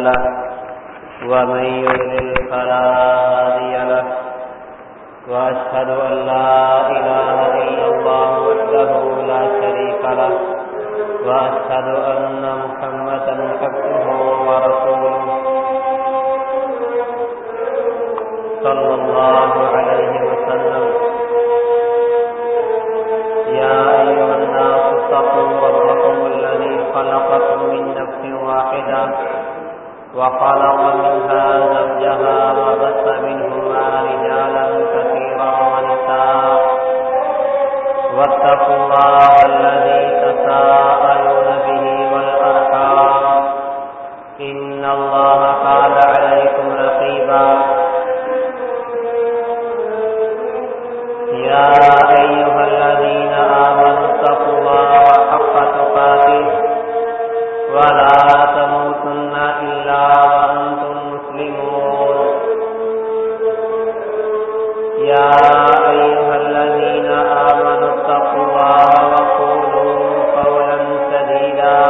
له ومن يضلل فلا هادي له وأشهد أن لا إله إلا الله وحده لا شريك له وأشهد أن محمدا عبده ورسوله صلى الله عليه وسلم يا أيها الناس اتقوا ربكم الذي خلقكم من نفس واحدة وخلق منها زوجها وبث منهما رجالا كثيرا ونساء. واتقوا الله الذي تساءلون به والأرحام. إن الله قال عليكم رقيبا. يا أيها الذين آمنوا اتقوا الله حق تقاته. ولا تموتن إلا وأنتم مسلمون. يا أيها الذين آمنوا اتقوا الله وقولوا قولا سديدا.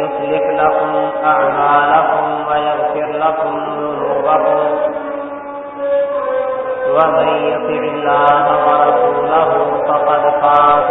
يصلح لكم أعمالكم ويغفر لكم ذنوبكم. ومن يطع الله ورسوله فقد فاز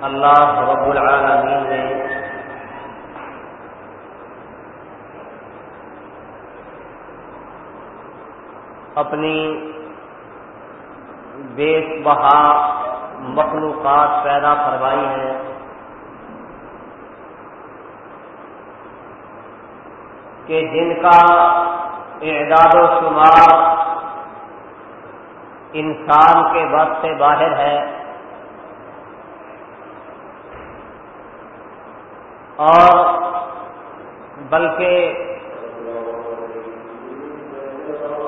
اللہ رب العالمین نے اپنی بے بہا مخلوقات پیدا کروائی ہیں۔ کہ جن کا اعداد و شمار انسان کے وقت سے باہر ہے۔ اور بلکہ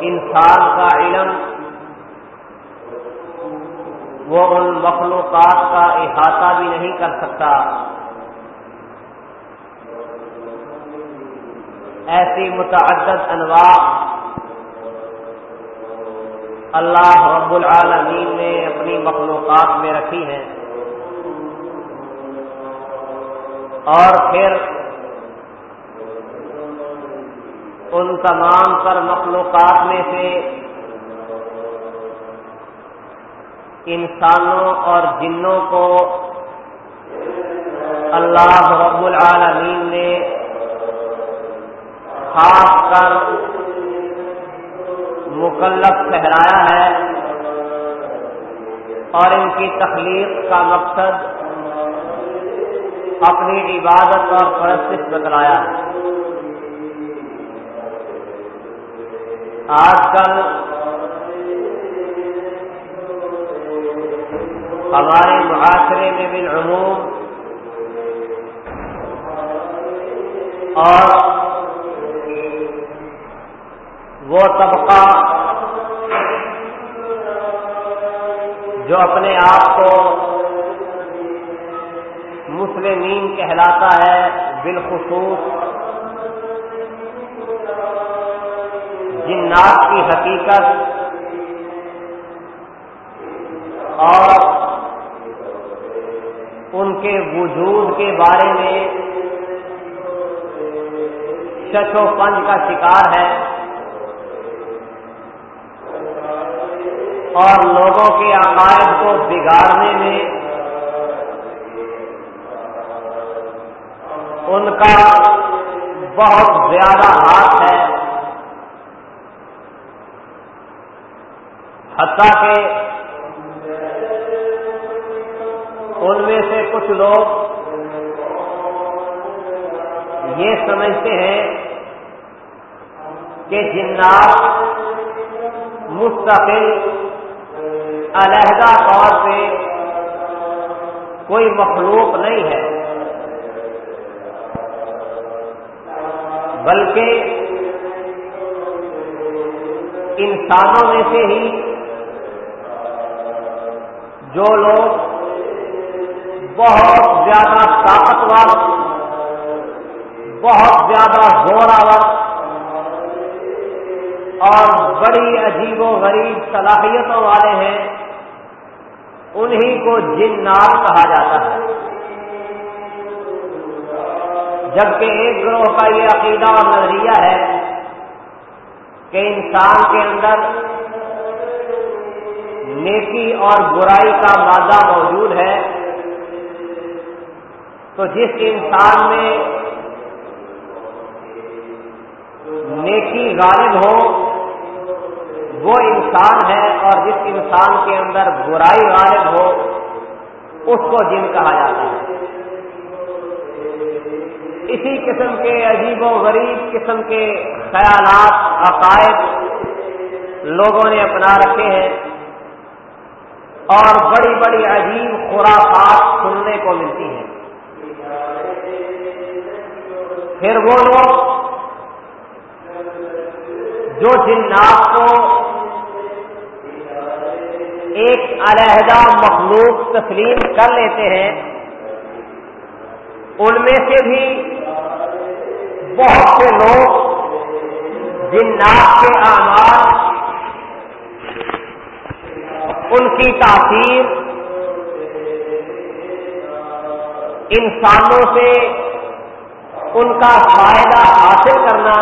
انسان کا علم، وہ ان مخلوقات کا احاطہ بھی نہیں کر سکتا۔ ایسی متعدد انواع اللہ رب العالمین نے اپنی مخلوقات میں رکھی ہیں۔ اور پھر ان تمام پر مخلوقات میں سے انسانوں اور جنوں کو اللہ رب العالمین نے خاص کر مکلف ٹھہرایا ہے اور ان کی تخلیق کا مقصد اپنی عبادت اور پرستش بتلایا ہے آج کل ہمارے معاشرے میں بالعموم اور وہ طبقہ جو اپنے آپ کو مسلمین کہلاتا ہے، بالخصوص جنات کی حقیقت اور ان کے وجود کے بارے میں شچو پنج کا شکار ہے۔ اور لوگوں کے عقائد کو بگاڑنے میں ان کا بہت زیادہ ہاتھ ہے۔ حتیٰ کہ ان میں سے کچھ لوگ یہ سمجھتے ہیں کہ جنات مستقل، علیحدہ طور پہ کوئی مخلوق نہیں ہے۔ بلکہ انسانوں میں سے ہی جو لوگ بہت زیادہ طاقتور، بہت زیادہ زوراور اور بڑی عجیب و غریب صلاحیتوں والے ہیں، انہی کو جنات کہا جاتا ہے۔ جبکہ ایک گروہ کا یہ عقیدہ اور نظریہ ہے کہ انسان کے اندر نیکی اور برائی کا مادہ موجود ہے، تو جس انسان میں نیکی غالب ہو، وہ انسان ہے اور جس انسان کے اندر برائی غالب ہو، اس کو جن کہا جاتا ہے۔ اسی قسم کے عجیب و غریب قسم کے خیالات، عقائد لوگوں نے اپنا رکھے ہیں اور بڑی بڑی عجیب خرافات سننے کو ملتی ہیں۔ پھر وہ لوگ جو جنات کو ایک علیحدہ مخلوق تسلیم کر لیتے ہیں، ان میں سے بھی بہت سے لوگ جنات کے اعمال، ان کی تاثیر انسانوں سے ان کا فائدہ حاصل کرنا،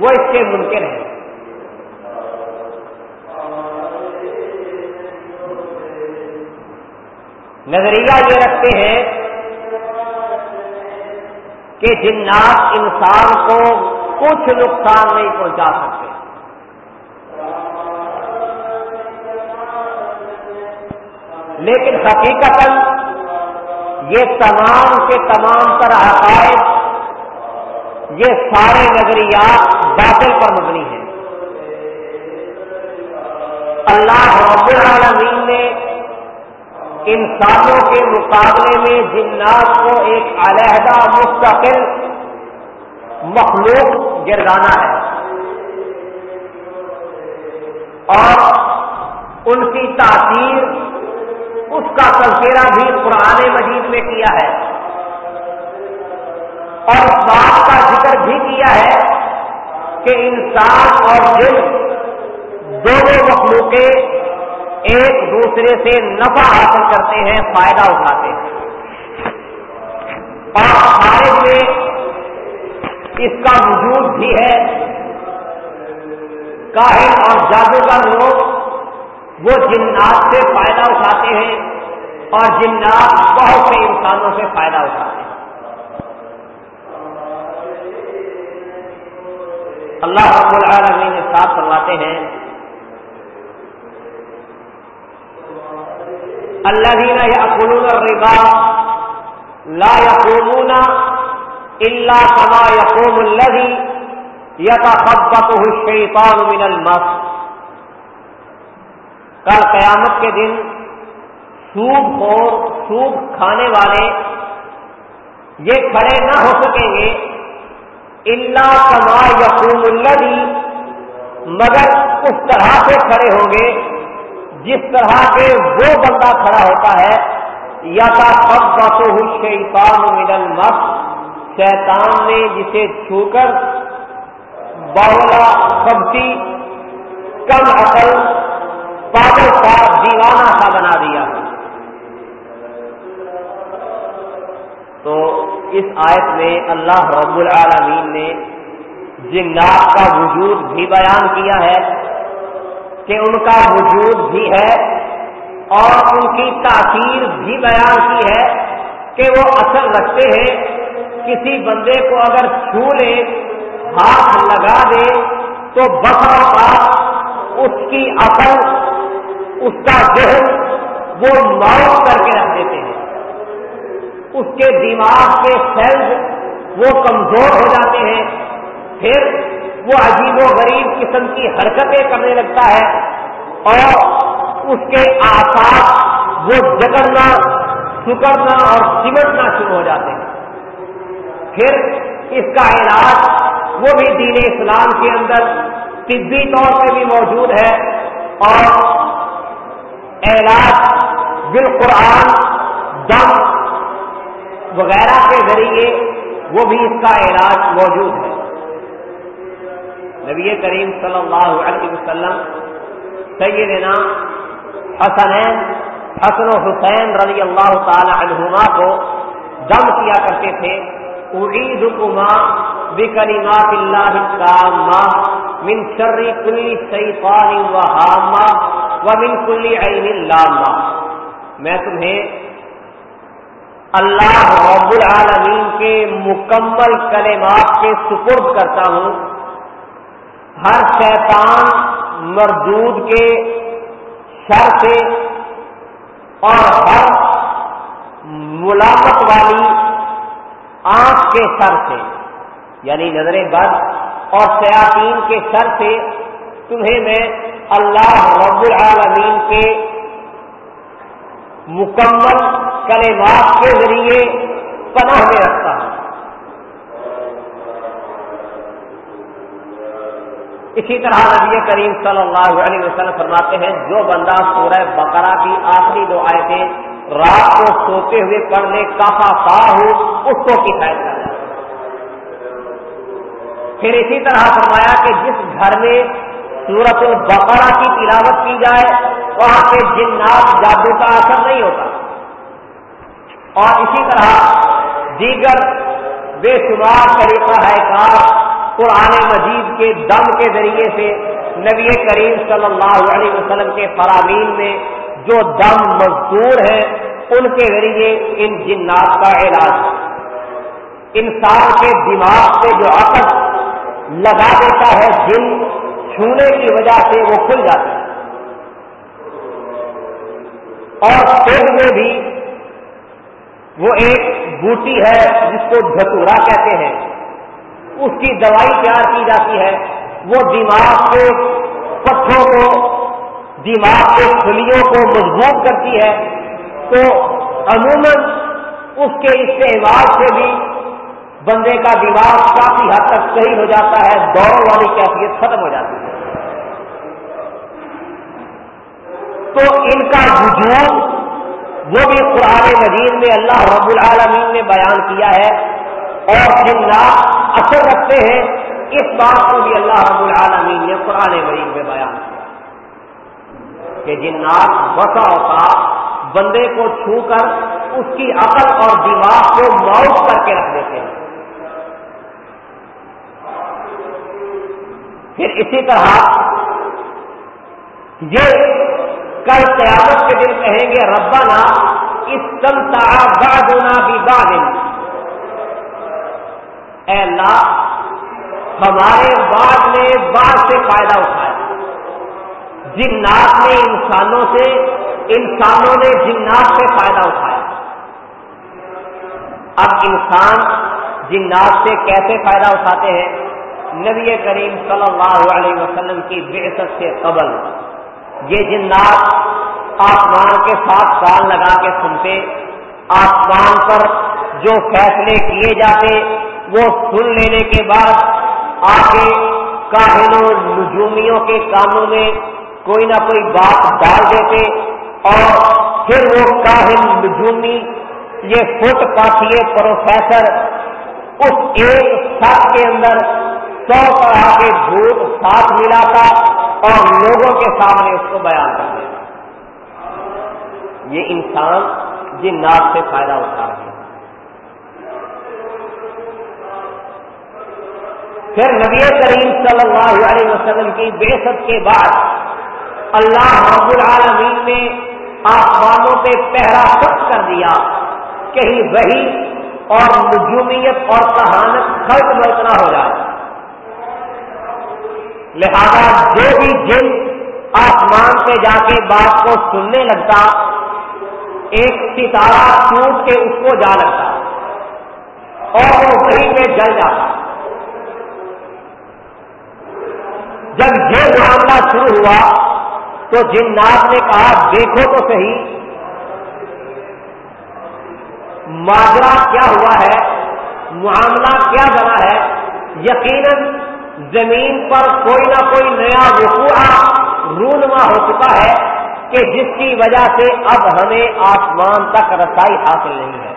وہ اس کے ممکن ہے نظریہ یہ رکھتے ہیں کہ جنات انسان کو کچھ نقصان نہیں پہنچا سکتے۔ لیکن حقیقت یہ تمام کے تمام تر عقائد، یہ سارے نظریات باطل پر مبنی ہیں۔ اللہ رب العالمین نے انسانوں کے مقابلے میں جنات کو ایک علیحدہ مستقل مخلوق گردانا ہے۔ اور ان کی تاثیر اس کا تذکرہ بھی قرآن مجید میں کیا ہے۔ اور اس بات کا ذکر بھی کیا ہے کہ انسان اور دل دونوں مخلوقیں ایک دوسرے سے نفع حاصل کرتے ہیں، فائدہ اٹھاتے ہیں۔ اور ہمارے میں اس کا وجود بھی ہے۔ کاہل اور جادوگر لوگ وہ جنات سے فائدہ اٹھاتے ہیں اور جنات بہت سے انسانوں سے فائدہ اٹھاتے ہیں۔ اللہ رب العالمین نے ساتھ فرماتے ہیں اللہ دینا یا قلون الربا لا یقومون الا کما یقوم الذی یتخبطه الشیطان من المس. کل قیامت کے دن سوب خور سوب کھانے والے یہ کھڑے نہ ہو سکیں گے اللہ کما یقوم الذی مگر اس طرح سے کھڑے ہوں گے جس طرح کے وہ بندہ کھڑا ہوتا ہے یا کا سب باتوں ہوئی شیطان مڈل مت شیطان نے جسے چھو کر باولا سبزی کم عقل، پاگل کا دیوانہ سا بنا دیا تو اس آیت میں اللہ رب العالمین نے جنات کا وجود بھی بیان کیا ہے۔ کہ ان کا وجود بھی ہے اور ان کی تاثیر بھی بیان کی ہے کہ وہ اثر رکھتے ہیں۔ کسی بندے کو اگر چھو لے، ہاتھ لگا دے، تو بسا اس کی عقل، اس کا ذہن، وہ موت کر کے رکھ دیتے ہیں۔ اس کے دماغ کے سیلز وہ کمزور ہو جاتے ہیں۔ پھر وہ عجیب و غریب قسم کی حرکتیں کرنے لگتا ہے اور اس کے آسات وہ جگڑنا سکڑنا اور سمٹنا شروع ہو جاتے ہیں۔ پھر اس کا علاج وہ بھی دین اسلام کے اندر طبی طور پہ بھی موجود ہے اور علاج بالقرآن، دم وغیرہ کے ذریعے وہ بھی اس کا علاج موجود ہے۔ نبی کریم صلی اللہ علیہ وسلم، سیدنا حسنین حسن و حسین رضی اللہ تعالی عنہما کو دم کیا کرتے تھے اڑید کما بکلیمات اللہ من شر کلی شیطان و حامہ و من کلی عین لامہ. میں تمہیں اللہ رب العالمین کے مکمل کلمات کے سپرد کرتا ہوں ہر شیطان مردود کے شر سے اور ہر ملاقت والی آنکھ کے سر سے یعنی نظر بد اور سیاحین کے سر سے تمہیں میں اللہ رب العالمین کے مکمل کلمات کے ذریعے پناہ میں رکھتا ہوں۔ اسی طرح نبی کریم صلی اللہ علیہ وسلم فرماتے ہیں، جو بندہ سورہ بقرہ کی آخری دو آیتیں رات کو سوتے ہوئے پڑھنے کافا پا ہو، اس کو کفایت کر پھر اسی طرح فرمایا کہ جس گھر میں سورت البقرہ کی تلاوت کی جائے، وہاں پہ جنات جادو کا اثر نہیں ہوتا۔ اور اسی طرح دیگر بے شمار طریقہ ہے کار قرآن مجید کے دم کے ذریعے سے نبی کریم صلی اللہ علیہ وسلم کے فرامین میں جو دم مزدور ہیں ان کے ذریعے ان جنات کا علاج۔ انسان کے دماغ سے جو عقد لگا دیتا ہے جن چھونے کی وجہ سے وہ کھل جاتا ہے۔ اور پیڑ میں بھی وہ ایک بوٹی ہے جس کو دھتورا کہتے ہیں۔ اس کی دوائی تیار کی جاتی ہے، وہ دماغ کے پتھروں کو، دماغ کے کھلیوں کو مضبوط کرتی ہے۔ تو عموماً اس کے استعمال سے بھی بندے کا دماغ کافی حد تک صحیح ہو جاتا ہے، دوڑ والی کیفیت ختم ہو جاتی ہے۔ تو ان کا وجود، وہ بھی قرآن مجید میں اللہ رب العالمین نے بیان کیا ہے۔ اور جنات اثر رکھتے ہیں، اس بات کو بھی اللہ رب العالمین نے قرآن مریض میں بیان کیا۔ کہ جنات بسا ہوتا، بندے کو چھو کر اس کی عقل اور دماغ کو موت کر کے رکھ دیتے ہیں۔ پھر اسی طرح یہ کل قیامت کے دن کہیں گے ربانہ اس کل بادنا بھی بادن اے اللہ، ہمارے بعد نے بعد سے فائدہ اٹھایا جنات نے انسانوں سے، انسانوں نے جنات سے فائدہ اٹھایا۔ اب انسان جنات سے کیسے فائدہ اٹھاتے ہیں؟ نبی کریم صلی اللہ علیہ وسلم کی بے سے قبل۔ یہ جنات آسمان کے ساتھ کان لگا کے سنتے، آسمان پر جو فیصلے کیے جاتے وہ سن لینے کے بعد آگے کاہنوں نجومیوں کے کاموں میں کوئی نہ کوئی بات ڈال دیتے اور پھر وہ کاہن نجومی، یہ فٹ پاتھیے پروفیسر اس ایک ساتھ کے اندر سو طرح کے جھوٹ ساتھ ملاتا اور لوگوں کے سامنے اس کو بیان کر دیتا۔ یہ انسان جن سے فائدہ اٹھا رہے ہیں۔ پھر نبی کریم صلی اللہ علیہ وسلم کی بے کے بعد اللہ رب العالمین نے آسمانوں پہ پہرا سخت کر دیا کہیں وہی اور نجومیت اور کہانت خرچ مرت نہ ہو جائے۔ لہذا جو بھی جن آسمان پہ جا کے بات کو سننے لگتا، ایک ستارہ ٹوٹ کے اس کو جا لگتا اور وہ وہیں پہ جل جاتا۔ جب یہ معاملہ شروع ہوا تو جنات نے کہا، دیکھو تو صحیح۔ ماجرا کیا ہوا ہے؟ معاملہ کیا بنا ہے؟ یقیناً زمین پر کوئی نہ کوئی نیا وقوع رونما ہو چکا ہے کہ جس کی وجہ سے اب ہمیں آسمان تک رسائی حاصل نہیں ہے۔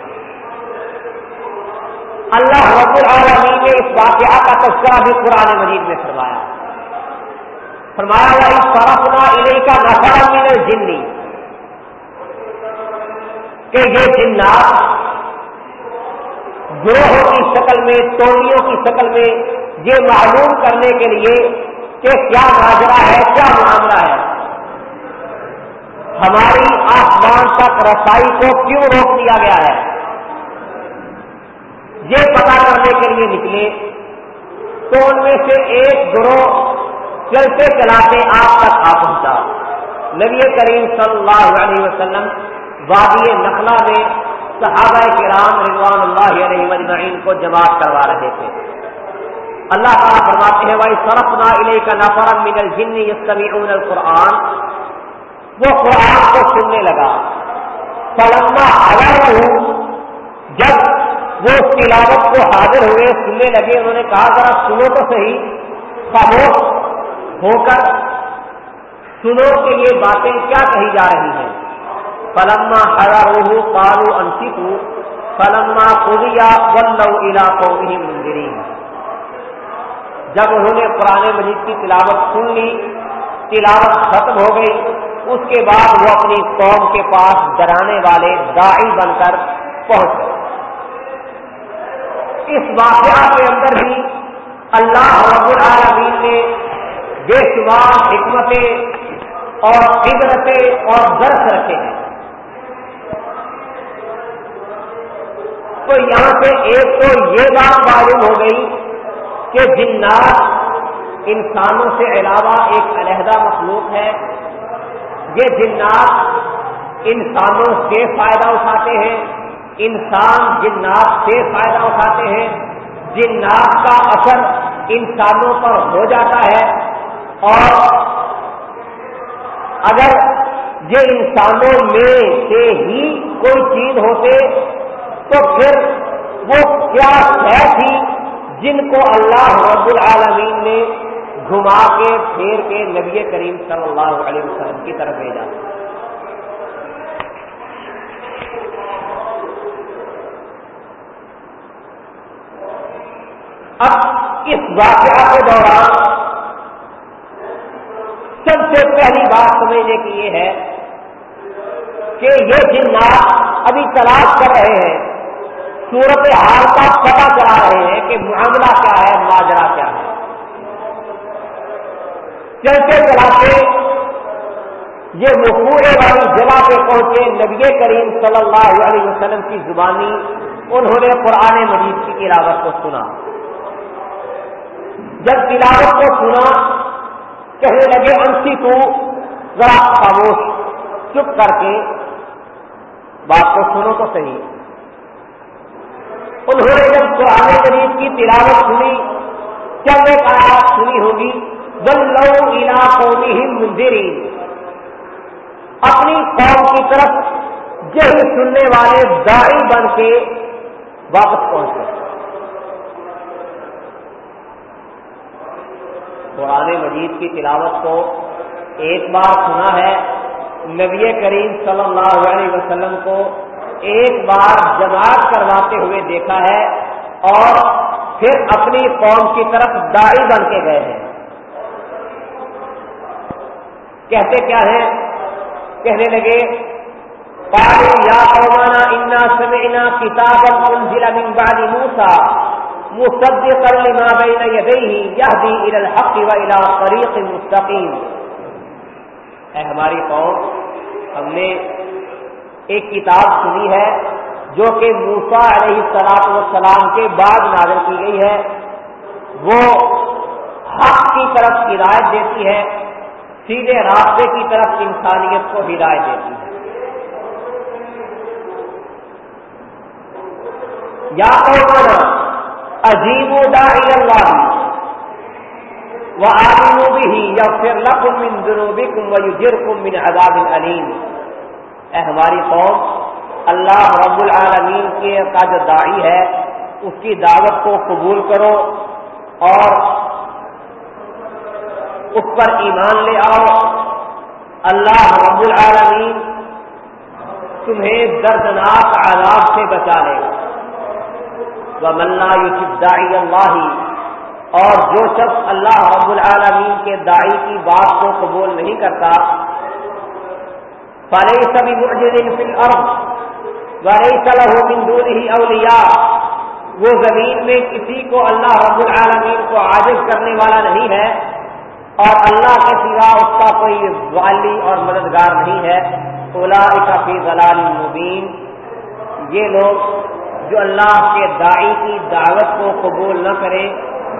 اللہ رب العالمین نے اس واقعہ کا تذکرہ بھی قرآن مجید میں فرمایا۔ فرمایا فرفنا علیہ کا نفر من جنی کہ یہ جنات گروہ کی شکل میں ٹولیوں کی شکل میں یہ معلوم کرنے کے لیے کہ کیا ماجرا ہے، کیا معاملہ ہے۔ ہماری آسمان تک رسائی کو کیوں روک دیا گیا ہے؟ یہ پتا کرنے کے لیے نکلے تو ان میں سے ایک گروہ چلتے چلاتے آپ تک آ پہنچا نبی کریم صلی اللہ علیہ وسلم وادی نخلا میں صحابہ کرام رضوان اللہ علیہ مجمعین کو جماعت کروا رہے تھے۔ اللہ تعالیٰ فرماتے ہیں بھائی سرف نا علیہ کا نافرم من الجن یستمیعون القرآن وہ قرآن کو سننے لگا۔ فلما حضر ہوں جب وہ اس تلاوت کو حاضر ہوئے، سننے لگے، انہوں نے کہا، ذرا سنو تو صحیح، خاموش ہو کر سنو کہ یہ باتیں کیا کہی جا رہی ہیں۔ پلما ہرا روح پالو انکت پلما کوریا ولو علاقوں ہی مندری جب انہوں نے پرانے مجید کی تلاوت سن لی، تلاوت ختم ہو گئی، اس کے بعد وہ اپنی قوم کے پاس ڈرانے والے دائی بن کر پہنچ گئے۔ اس واقعہ کے اندر بھی اللہ رب العالمین نے بے شمار حکمتیں اور قدرتیں اور درس رکھے ہیں۔ تو یہاں سے ایک تو یہ بات معلوم ہو گئی کہ جنات انسانوں سے علاوہ ایک علیحدہ مخلوق ہے۔ یہ جنات انسانوں سے فائدہ اٹھاتے ہیں۔ انسان جنات سے فائدہ اٹھاتے ہیں۔ جنات کا اثر انسانوں پر ہو جاتا ہے۔ اور اگر یہ انسانوں میں سے ہی کوئی چیز ہوتے تو پھر وہ کیا ہے تھی جن کو اللہ رب العالمین نے گھما کے پھیر کے نبی کریم صلی اللہ علیہ وسلم کی طرف بھیجا۔ اب اس واقعہ کے دوران سب سے پہلی بات سمجھنے کی یہ ہے کہ یہ جنات ابھی تلاش کر رہے ہیں، صورت حال کا پتا چلا رہے ہیں کہ معاملہ کیا ہے، ماجرا کیا ہے۔ چلتے چلاتے یہ مقورے والی جگہ پہ پہنچے نبی کریم صلی اللہ علیہ وسلم کی زبانی، انہوں نے قرآن مجید کی تلاوت کو سنا۔ جب تلاوت کو سنا کہنے لگے، انسی تو ذرا خاموش، چپ کر کے بات کو سنو تو صحیح۔ انہوں نے جب قرآن شریف کی تلاوت سنی چند ایک آیات سنی ہوگی بل لو علاقوں ہی مندری اپنی قوم کی طرف جہی سننے والے دائی بن کے واپس پہنچے قرآن مجید کی تلاوت کو ایک بار سنا ہے، نبی کریم صلی اللہ علیہ وسلم کو ایک بار جماعت کرواتے ہوئے دیکھا ہے اور پھر اپنی قوم کی طرف داڑھی بن کے گئے ہیں۔ کہتے کیا ہیں؟ کہنے لگے یا قومانا، انا سمعنا کتابا انزل من بعد موسى مصدقا لما بين يديه يهدي الى الحق والى طريق مستقيم۔ اے ہماری قوم، ہم نے ایک کتاب سنی ہے جو کہ موسا علیہ السلام والسلام کے بعد نازل کی گئی ہے۔ وہ حق کی طرف ہدایت دیتی ہے، سیدھے راستے کی طرف انسانیت کو ہدایت دیتی ہے۔ یا قومنا عجیب اللہ وہ آدمی بھی یا پھر لکم من ذنوبکم ویجرکم من عذاب علیم اے ہماری قوم، اللہ رب العالمین کے کا جو داعی ہے، اس کی دعوت کو قبول کرو اور اس پر ایمان لے آؤ۔ اللہ رب العالمین تمہیں دردناک عذاب سے بچا لے گا۔ وہ یوسف داعی اللہ. اور جو شخص اللہ رب العالمین کے داعی کی بات کو قبول نہیں کرتا فلئی سبھی فی الارض وليس له من دونه اولیاء وہ زمین میں کسی کو اللہ رب العالمین کو عاجز کرنے والا نہیں ہے، اور اللہ کے سوا اس کا کوئی والی اور مددگار نہیں ہے. اولا فی ضلال مبین. یہ لوگ جو اللہ کے دائی کی دعوت کو قبول نہ کریں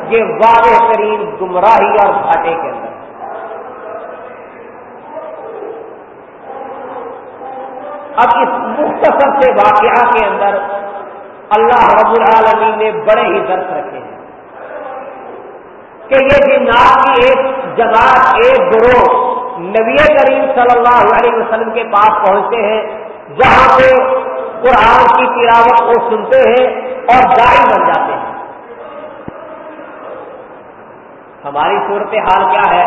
یہ واضح ترین گمراہی اور گھاٹے کے اندر۔ اب اس مختصر سے واقعہ کے اندر اللہ رب العالمین نے بڑے ہی درد رکھے ہیں کہ یہ جنات کی ایک جماعت، ایک گروہ نبی کریم صلی اللہ علیہ وسلم کے پاس پہنچتے ہیں۔ جہاں پہ قرآن کی تلاوت کو سنتے ہیں اور دائی بن جاتے ہیں۔ ہماری صورت حال کیا ہے؟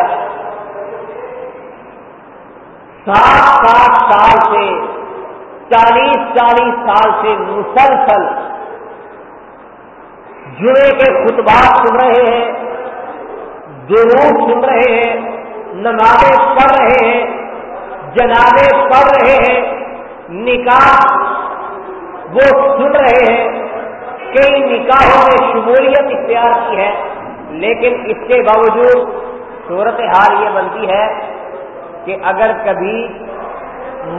سات سات سال سے، چالیس چالیس سال سے مسلسل جڑے کے خطبات سن رہے ہیں دروس سن رہے ہیں، نمازیں پڑھ رہے ہیں، جنازے پڑھ رہے ہیں نکاح وہ سن رہے ہیں کئی نکاحوں میں شمولیت اختیار کی ہے، لیکن اس کے باوجود صورت حال یہ بنتی ہے کہ اگر کبھی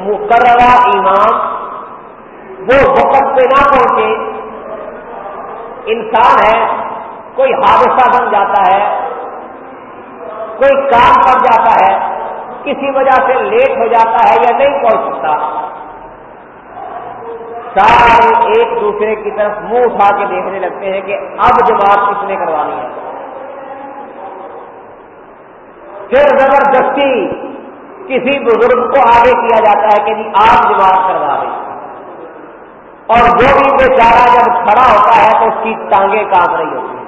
مقررہ امام وہ وقت پہ نہ پہنچے، انسان ہے، کوئی حادثہ بن جاتا ہے، کوئی کام پڑ جاتا ہے، کسی وجہ سے لیٹ ہو جاتا ہے یا نہیں پہنچ سکتا۔ سارے ایک دوسرے کی طرف منہ اٹھا کے دیکھنے لگتے ہیں کہ اب جماعت کس نے کروانی ہے۔ پھر زبردستی کسی بزرگ کو آگے کیا جاتا ہے کہ جی آپ جماعت کروا رہے اور جو بھی بیچارہ جب کھڑا ہوتا ہے تو اس کی ٹانگیں کاٹ رہی ہوتی ہیں۔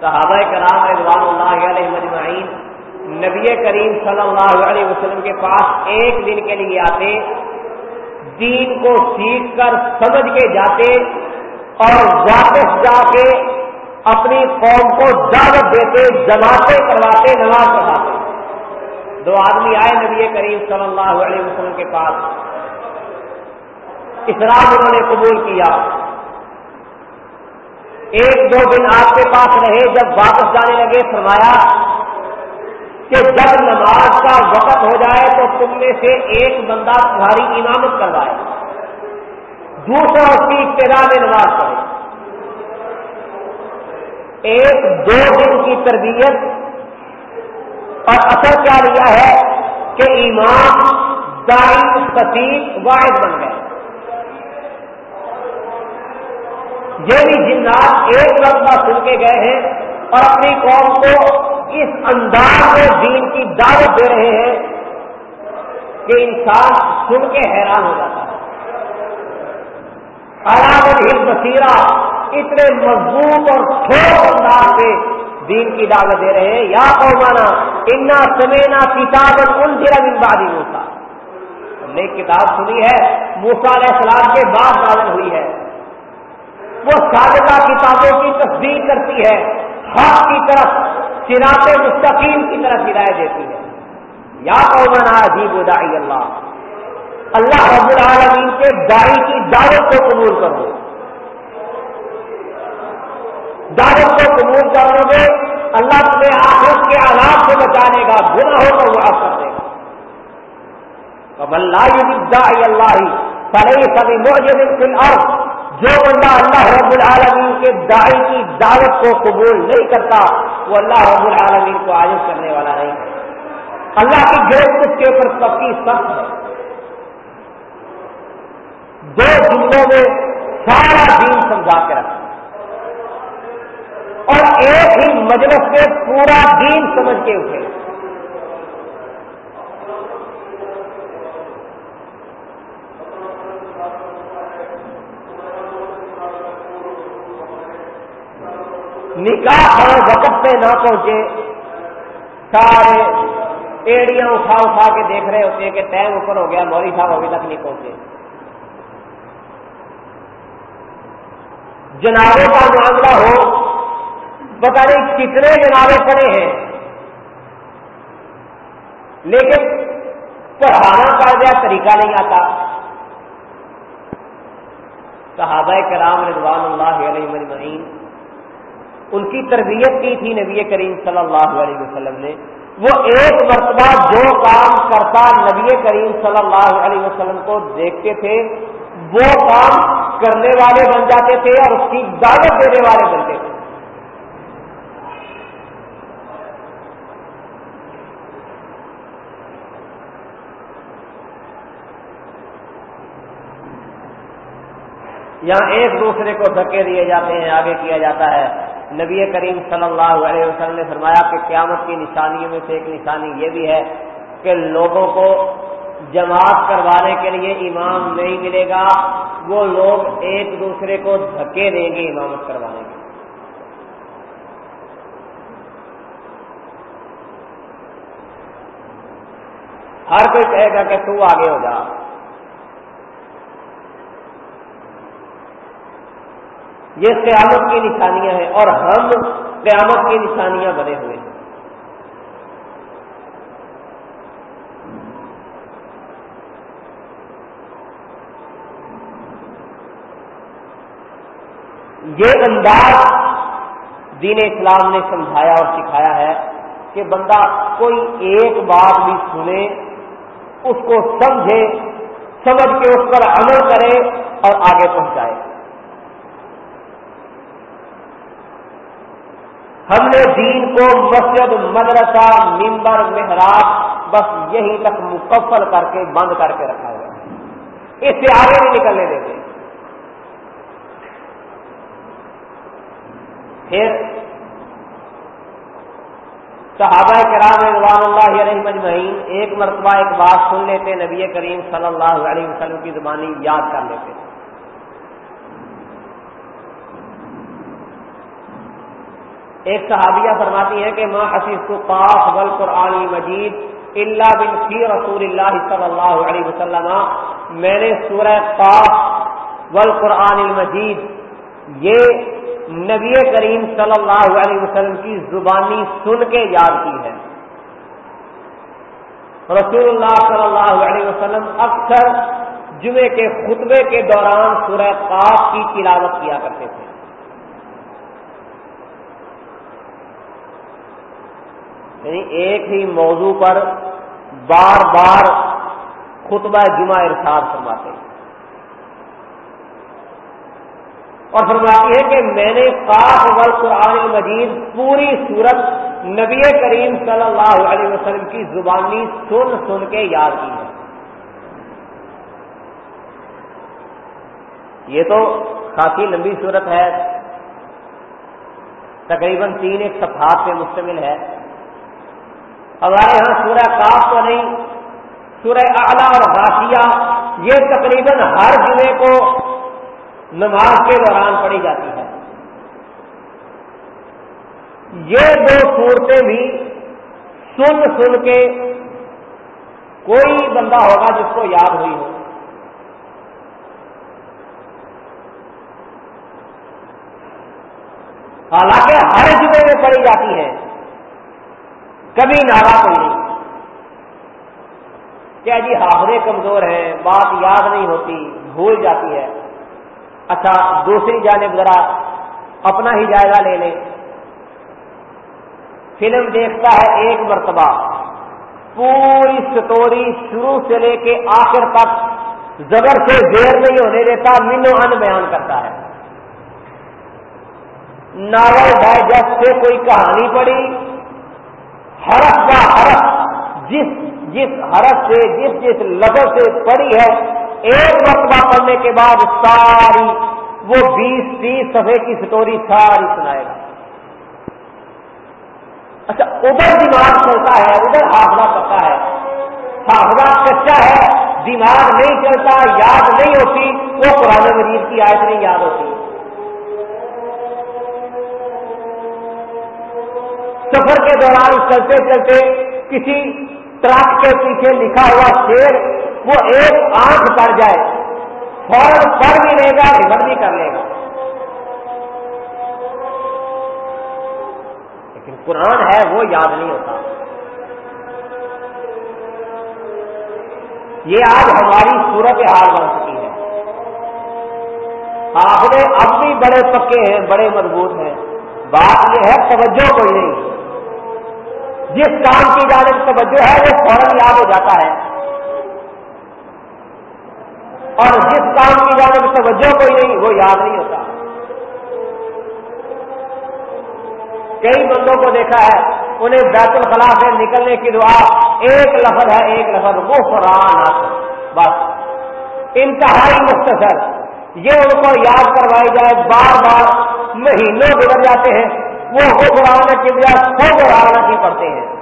صحابہ کرام رضوان اللہ علیہ مجمعین نبی کریم صلی اللہ علیہ وسلم کے پاس ایک دن کے لیے آتے، دین کو سیکھ کر سمجھ کے جاتے اور واپس جا کے اپنی قوم کو دعوت دیتے، جماعتیں کرواتے، نماز پڑھاتے۔ دو آدمی آئے نبی کریم صلی اللہ علیہ وسلم کے پاس۔ اسلام انہوں نے قبول کیا۔ ایک دو دن آپ کے پاس رہے، جب واپس جانے لگے، فرمایا کہ جب نماز کا وقت ہو جائے تو تم میں سے ایک بندہ تمہاری امامت کروائے۔ دوسرا اس کی ابتدا میں نماز پڑھے۔ ایک دو دن کی تربیت۔ اور اثر کیا لیا ہے کہ ایمان دائیں سفید واحد بن گئے۔ یہ بھی جنات ایک مرتبہ سن کے گئے ہیں اور اپنی قوم کو اس انداز میں دین کی دعوت دے رہے ہیں کہ انسان سن کے حیران ہو جاتا ہے۔ آرام ہل بصیرہ اتنے مضبوط اور ٹھوس انداز سے دین کی دعوت دے رہے ہیں۔ یا قومانا، انا سمینا کتاب ان ضلع بادی موسا ہم نے کتاب سنی ہے موسا علیہ السلام کے بعد نازل ہوئی ہے۔ وہ سابقہ کتابوں کی تصدیق کرتی ہے۔ حق کی طرف سراط مستقیم کی طرف ہدایت دیتی ہے۔ یا قومانا عجیب ادائی اللہ۔ اللہ رب العالمین کے دائی کی دعوت کو قبول کرو۔ دعوت کو قبول کر لو گے، اللہ تمہیں آخرت کے آلات سے بچانے گا گنا ہو تو وہ کر دے گا اللہ اللہ سرئی سبھی موجود فل اور جو بندہ اللہ رب العالمین کے دائی کی دعوت کو قبول نہیں کرتا، وہ اللہ رب العالمین کو عاجز کرنے والا نہیں ہے۔ اللہ کی گرفت اس کے اوپر پکی سخت ہے۔ دو جملوں میں سارا دین سمجھا کے رکھا اور ایک ہی مجلس میں پورا دین سمجھ کے اٹھے۔ نکاح اور ہاں وقت پہ نہ پہنچے۔ سارے ایڑیاں اٹھا اٹھا کے دیکھ رہے ہوتے ہیں کہ ٹائم اوپر ہو گیا موری صاحب ابھی تک نہیں پہنچے۔ جنابوں کا معاملہ ہو پتا نہیں کتنے جنابے پڑے ہیں۔ لیکن پڑھانا پڑ گیا طریقہ نہیں آتا۔ صحابہ کرام رضوان اللہ علیہ مجمعین ان کی تربیت کی تھی نبی کریم صلی اللہ علیہ وسلم نے۔ وہ ایک مرتبہ جو کام کرتا نبی کریم صلی اللہ علیہ وسلم کو دیکھتے تھے، وہ کام کرنے والے بن جاتے تھے اور اس کی دعوت دینے والے بنتے تھے۔ یہاں ایک دوسرے کو دھکے دیے جاتے ہیں، آگے کیا جاتا ہے۔ نبی کریم صلی اللہ علیہ وسلم نے فرمایا کہ قیامت کی نشانیوں میں سے ایک نشانی یہ بھی ہے کہ لوگوں کو جماعت کروانے کے لیے امام نہیں ملے گا، وہ لوگ ایک دوسرے کو دھکے دیں گے امامت کروانے کے ہر کوئی کہے گا کہ تو آگے ہو جا۔ یہ قیامت کی نشانیاں ہیں اور ہم قیامت کی نشانیاں بنے ہوئے ہیں۔ یہ انداز دین اسلام نے سمجھایا اور سکھایا ہے کہ بندہ کوئی ایک بات بھی سنے، اس کو سمجھے، سمجھ کے اس پر عمل کرے اور آگے پہنچائے۔ ہم نے دین کو مسجد، مدرسہ، ممبر، محراب بس یہی تک مکفل کر کے، بند کر کے رکھا ہوا ہے۔ اس سے آگے نہیں نکلنے دیتے پھر صحابہ کرام رضوان اللہ علیہ مجمعین ایک مرتبہ ایک بات سن لیتے، نبی کریم صلی اللہ علیہ وسلم کی زبانی یاد کر لیتے۔ ایک صحابیہ فرماتی ہے کہ ماں حفیظ قاف بل قرآن مجید اللہ بن فی رسول اللہ صلی اللہ علیہ وسلم. میں نے سورہ قاف ول قرآن المجید، یہ نبی کریم صلی اللہ علیہ وسلم کی زبانی سن کے یاد کی ہے۔ رسول اللہ صلی اللہ علیہ وسلم اکثر جمعے کے خطبے کے دوران سورہ قاف کی تلاوت کیا کرتے تھے۔ یعنی ایک ہی موضوع پر بار بار خطبہ جمعہ ارشاد فرماتے ہیں۔ اور فرماتی ہے کہ میں نے قاف ول قرآن مجید پوری صورت نبی کریم صلی اللہ علیہ وسلم کی زبانی سن سن کے یاد کی ہے۔ یہ تو کافی لمبی صورت ہے۔ تقریباً تین ایک صفحات پہ مشتمل ہے۔ ہمارے یہاں سورہ کاف تو نہیں، سورہ اعلیٰ اور غاشیہ، یہ تقریباً ہر جمعے کو نماز کے دوران پڑھی جاتی ہے۔ یہ دو صورتیں بھی سن سن کے کوئی بندہ ہوگا جس کو یاد ہوئی ہو۔ حالانکہ ہر جمعے میں پڑھی جاتی ہے۔ کبھی نارا کوئی نہیں۔ کیا جی حافظے کمزور ہیں، بات یاد نہیں ہوتی، بھول جاتی ہے۔ اچھا دوسری جانب ذرا اپنا ہی جائزہ لے لیں۔ فلم دیکھتا ہے ایک مرتبہ۔ پوری سٹوری شروع سے لے کے آخر تک زبر سے دیر نہیں ہونے دیتا منو ان بیان کرتا ہے۔ ناول ڈائجسٹ سے کوئی کہانی پڑی حرف کا حرف، جس جس حرف سے، جس جس لفظ سے پڑی ہے، ایک مرتبہ پڑھنے کے بعد ساری، وہ بیس، تیس سفے کی سٹوری ساری سنائے گا۔ اچھا ادھر دماغ چلتا ہے، ادھر حافظہ پڑتا ہے۔ حافظہ کچا ہے، دماغ نہیں چلتا، یاد نہیں ہوتی، وہ قرآن مریض کی آیت نہیں یاد ہوتی۔ سفر کے دوران چلتے چلتے کسی ٹرک کے پیچھے لکھا ہوا شیر وہ ایک آنکھ پڑ جائے، فوراً پڑھ بھی لے گا ریفر بھی کر لے گا۔ لیکن قرآن ہے، وہ یاد نہیں ہوتا۔ یہ آج ہماری صورت حال بن چکی ہے۔ آخرے اب بھی بڑے پکے ہیں، بڑے مضبوط ہیں۔ بات یہ ہے، توجہ کوئی نہیں۔ جس کام کی جانب توجہ ہے، وہ فوراً یاد ہو جاتا ہے۔ اور جس کام کی جانب توجہ کوئی نہیں وہ یاد نہیں ہوتا۔ کئی بندوں کو دیکھا ہے، انہیں بیت الخلاء سے نکلنے کی دعا، ایک لفظ ہے، ایک لفظ وہ قرآن بس۔ انتہائی مختصر۔ یہ ان کو یاد کروائی جائے، بار بار مہینوں گزر جاتے ہیں۔ وہ قرآن کی بجائے سو قرآن کی پڑھتے ہیں۔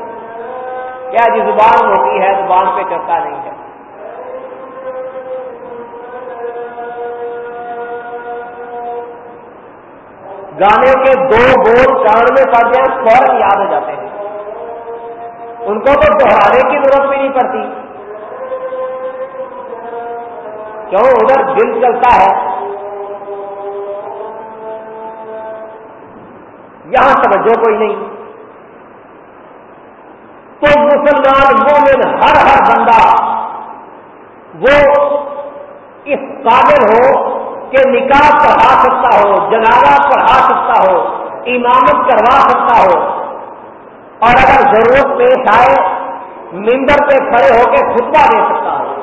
کیا جی زبان ہوتی ہے، زبان پہ چلتا نہیں ہے۔ گانے کے دو بول کان میں پڑ جائیں فوراً یاد ہو جاتے ہیں۔ ان کو تو دوہرانے کی ضرورت بھی نہیں پڑتی۔ کیوں؟ ادھر دل چلتا ہے۔ یہاں توجہ کوئی نہیں۔ تو مسلمان مومن ہر ہر بندہ وہ اس قابل ہو کہ نکاح پڑھا سکتا ہو، جنازہ پڑھا سکتا ہو، امامت کروا سکتا ہو۔ اور اگر ضرورت پیش آئے ممبر پہ کھڑے ہو کے خطبہ دے سکتا ہو۔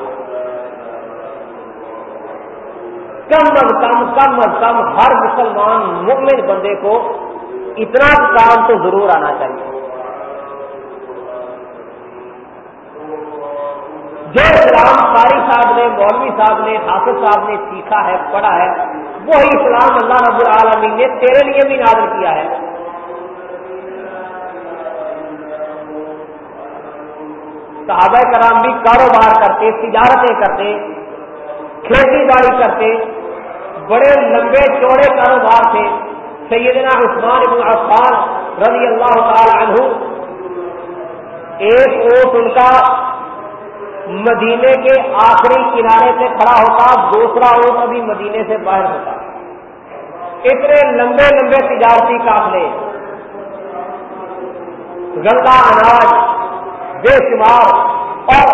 کم از کم کم از کم ہر مسلمان مغل بندے کو اتنا کام تو ضرور آنا چاہیے۔ جو اسلام قاری صاحب نے، مولوی صاحب نے، حافظ صاحب نے سیکھا ہے، پڑھا ہے، وہی اسلام اللہ رب العالمین نے تیرے لیے بھی نازل کیا ہے۔ صحابہ کرام بھی کاروبار کرتے، تجارتیں کرتے، کھیتی باڑی کرتے، بڑے لمبے چوڑے کاروبار تھے۔ سیدنا عثمان بن عفان رضی اللہ تعالی عنہ ایک اوٹ ان کا مدینے کے آخری کنارے سے کھڑا ہوتا، دوسرا اوٹ ابھی مدینے سے باہر ہوتا۔ اتنے لمبے لمبے تجارتی قافلے گنگا اناج، بے شمار، اور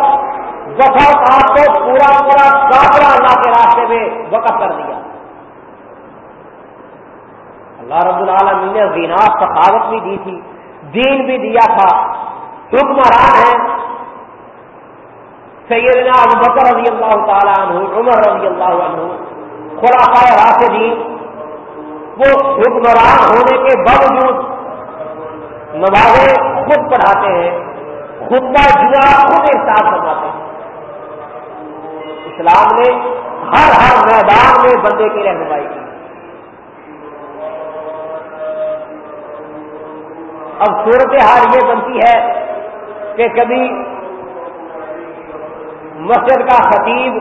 وفا کو پورا پورا کافلا اللہ کے راستے میں وقف کر دیا۔ اللہ رب العالمین نے زینا سخاوت بھی دی تھی، دین بھی دیا تھا۔ حکمران ہے سیدنا ابو بکر رضی اللہ تعالیٰ عنہ، عمر رضی اللہ عنہ خلاف راشدین وہ حکمران ہونے کے باوجود نوازے خود پڑھاتے ہیں خود کا خود احساس کرواتے ہیں۔ اسلام نے ہر ہر میدان میں بندے کی رہنمائی کی۔ اب صورت حال یہ بنتی ہے کہ کبھی مسجد کا خطیب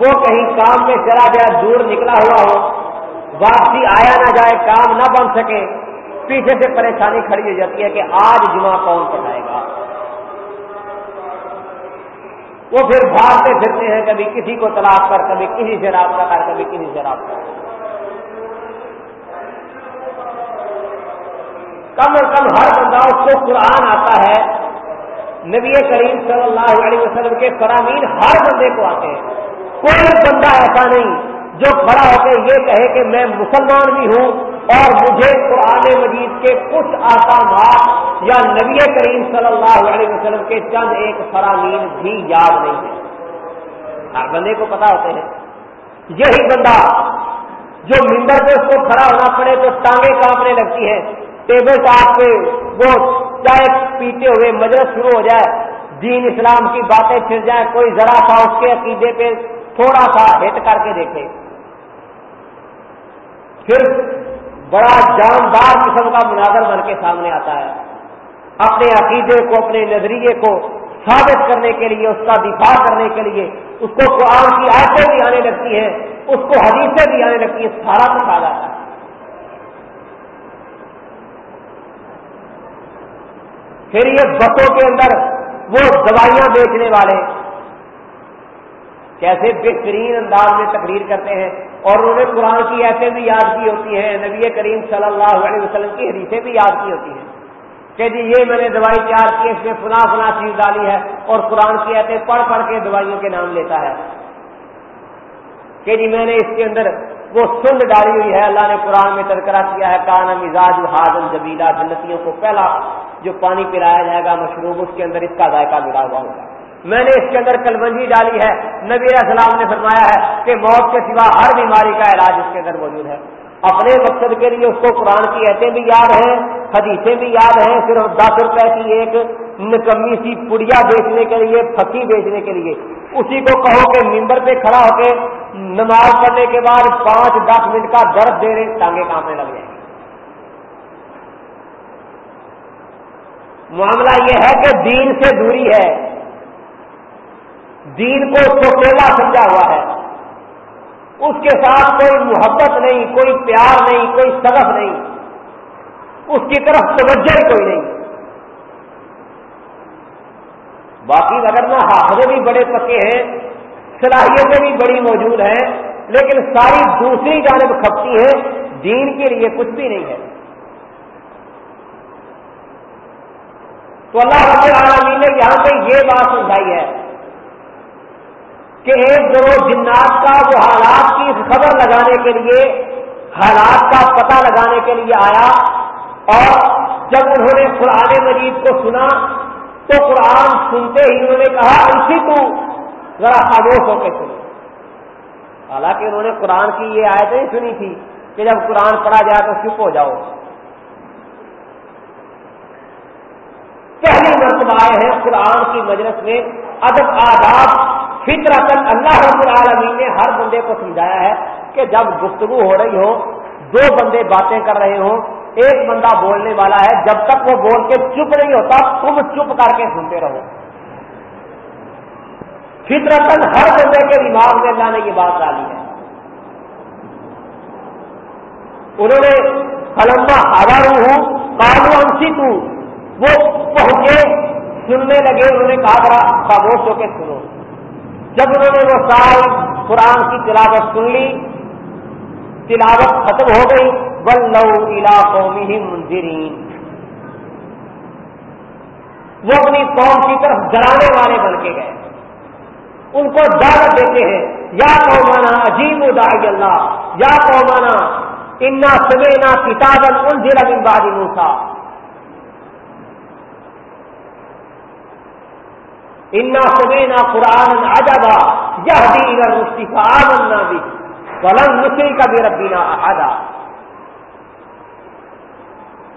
وہ کہیں کام میں چلا گیا، دور نکلا ہوا ہو، واپسی آیا نہ جائے، کام نہ بن سکے، پیچھے سے پریشانی کھڑی ہو جاتی ہے کہ آج جمعہ کون پڑھائے گا۔ وہ پھر بھاگتے پھرتے ہیں، کبھی کسی کو تلاش کر کبھی کسی سے رابطہ کر، کبھی کسی سے رابطہ کر۔ کم از کم ہر بندہ اس کو قرآن آتا ہے۔ نبی کریم صلی اللہ علیہ وسلم کے فرامین ہر بندے کو آتے ہیں۔ کوئی بندہ ایسا نہیں جو کھڑا ہو کے یہ کہے کہ میں مسلمان بھی ہوں اور مجھے قرآن مجید کے کچھ آسامات یا نبی کریم صلی اللہ علیہ وسلم کے چند ایک فرامین بھی یاد نہیں ہے ہر بندے کو پتا ہوتے ہیں۔ یہی بندہ جو ممبر پہ اس کو کھڑا ہونا پڑے تو ٹانگیں کانپنے لگتی ہیں۔ ٹیبل ٹاپ پہ وہ چائے پیتے ہوئے مجلس شروع ہو جائے، دین اسلام کی باتیں پھر جائیں، کوئی ذرا سا اس کے عقیدے پہ تھوڑا سا ہٹ کر کے دیکھے۔ پھر بڑا جاندار قسم کا مناظر بن کے سامنے آتا ہے۔ اپنے عقیدے کو، اپنے نظریے کو ثابت کرنے کے لیے، اس کا دفاع کرنے کے لیے، اس کو قرآن کی آیتیں بھی آنے لگتی ہیں، اس کو حدیثیں بھی آنے لگتی ہیں، سارا کچھ آ جاتا ہے۔ پھر یہ بسوں کے اندر وہ دوائیاں بیچنے والے کیسے بہترین انداز میں تقریر کرتے ہیں اور انہوں نے قرآن کی ایسے بھی یاد کی ہوتی ہیں، نبی کریم صلی اللہ علیہ وسلم کی حدیثیں بھی یاد کی ہوتی ہیں۔ کہ جی یہ میں نے دوائی تیار کی، اس میں فنا فنا چیز ڈالی ہے اور قرآن کی ایسے پڑھ پڑھ کے دوائیوں کے نام لیتا ہے۔ کہ جی میں نے اس کے اندر وہ سند ڈالی ہوئی ہے، اللہ نے قرآن میں تذکرہ کیا ہے، کانا مزاج حاضل جبیلا جنتیوں کو پہلا جو پانی پلایا جائے گا، مشروب اس کے اندر، اس کا ذائقہ ملا ہوا ہوگا۔ میں نے اس کے اندر کلبنجی ڈالی ہے۔ نبی علیہ السلام نے فرمایا ہے کہ موت کے سوا ہر بیماری کا علاج اس کے اندر موجود ہے۔ اپنے مقصد کے لیے اس کو قرآن کی ایسے بھی یاد ہیں، حدیثیں بھی یاد ہیں، صرف دس روپے کی ایک نکمی سی پڑیا بیچنے کے لیے، پھکی بیچنے کے لیے۔ اسی کو کہو کہ ممبر پہ کھڑا ہو کے نماز پڑھنے کے بعد پانچ دس منٹ کا درد دے رہے ٹانگے کانپنے لگ جائیں۔ گے معاملہ یہ ہے کہ دین سے دوری ہے۔ دین کو سوکیلا سمجھا ہوا ہے۔ اس کے ساتھ کوئی محبت نہیں، کوئی پیار نہیں، کوئی سبق نہیں۔ اس کی طرف توجہ کوئی نہیں۔ باقی اگر نہ حافظے بھی بڑے پکے ہیں، صلاحیتیں بھی بڑی موجود ہیں، لیکن ساری دوسری جانب کھپتی ہے، دین کے لیے کچھ بھی نہیں ہے۔ تو اللہ رب العالمین نے یہاں پہ یہ بات سمجھائی ہے۔ کہ ایک گروہ جنات کا وہ حالات کی خبر لگانے کے لیے، حالات کا پتہ لگانے کے لیے آیا اور جب انہوں نے قرآن مجید کو سنا تو قرآن سنتے ہی انہوں نے کہا اسی تو ذرا خاموش ہو کے سنو. حالانکہ انہوں نے قرآن کی یہ آیتیں سنی تھی کہ جب قرآن پڑھا جائے تو چپ ہو جاؤ۔ پہلی مرتبہ آئے ہیں قرآن کی مجلس میں ادب آداب فطرت اللہ رب العالمین نے ہر بندے کو سمجھایا ہے کہ جب گفتگو ہو رہی ہو، دو بندے باتیں کر رہے ہوں، ایک بندہ بولنے والا ہے، جب تک وہ بول کے چپ نہیں ہوتا، تم چپ کر کے سنتے رہو۔ فطرتن ہر بندے کے دماغ میں اللہ نے یہ بات ڈالی ہے۔ انہوں نے فلما ہوا ہوں کالو انسی وہ پہنچے، سننے لگے، انہوں نے کہا، ذرا خاموش ہو کے سنو۔ جب انہوں نے وہ سال قرآن کی تلاوت سن لی، تلاوت ختم ہو گئی بل لو علاقوں میں منظرین وہ اپنی قوم کی طرف ڈرانے والے بن کے گئے۔ ان کو دعوت دیتے ہیں، یا قومانا عجیب ادائی اللہ، یا قومانا انا سمینا کتابن ان ضلع بادی موسا انا سمینا قرآن اجبا یہ دین مستفا آمنا بھی ولن نسری کا بھی ربینا احدا